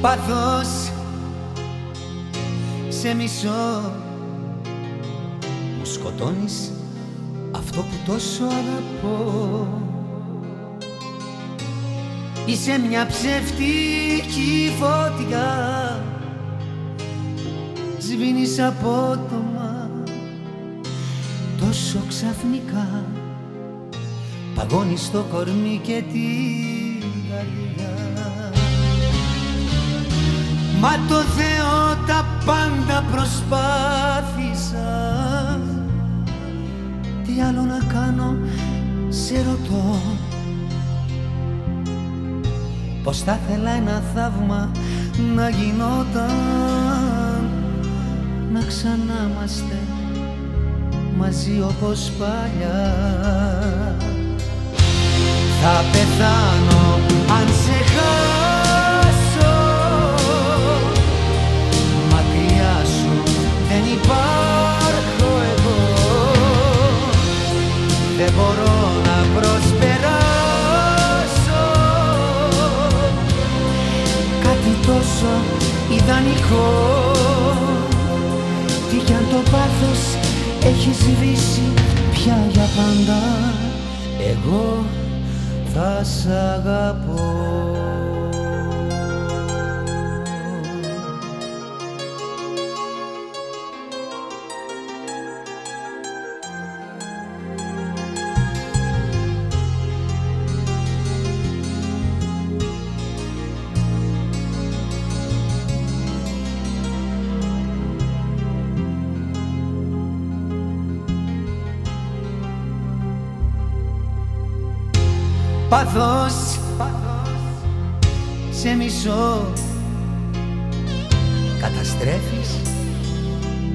πάθος σε μισό. Μου σκοτώνεις αυτό που τόσο αγαπώ. Είσαι μια ψεύτικη φωτιά. Σβήνεις απότομα τόσο ξαφνικά. Παγώνεις το κορμί και την καρδιά Μα το Θεό τα πάντα προσπάθησα. Τι άλλο να κάνω σε ρωτώ. Πως θα ήθελα ένα θαύμα να γινόταν. Να ξανάμαστε μαζί όπως παλιά. Θα πεθάνω Δεν μπορώ να προσπεράσω. Κάτι τόσο ιδανικό. Τι κι αν το πάθος έχει σβήσει πια για πάντα. Εγώ θα σ' αγαπώ Πάθος σε μισό. Καταστρέφεις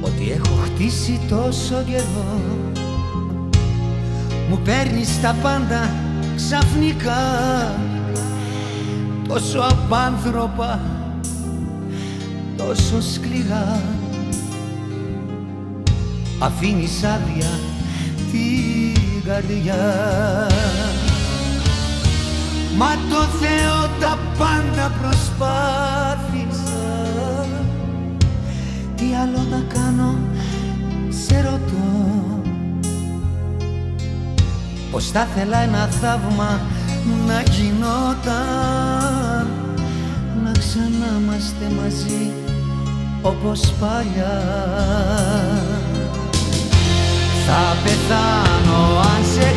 ό,τι έχω χτίσει τόσο καιρό. Μου παίρνεις τα πάντα ξαφνικά. Τόσο απάνθρωπα, τόσο σκληρά. Αφήνεις άδεια την καρδιά Μα το Θεό τα πάντα προσπάθησα. Τι άλλο να κάνω σε ρωτώ. Πως θα ήθελα ένα θαύμα να γινόταν. Να ξανάμαστε μαζί όπως παλιά. Θα πεθάνω αν σε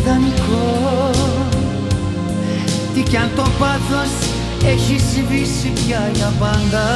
ιδανικό. Τι κι αν το πάθος έχει σβήσει πια για πάντα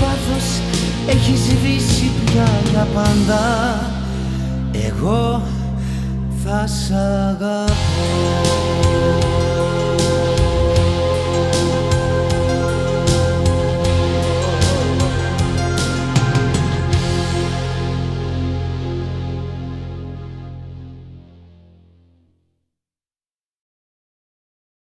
πάθος έχει σβήσει πια για πάντα. Εγώ θα σ' αγαπώ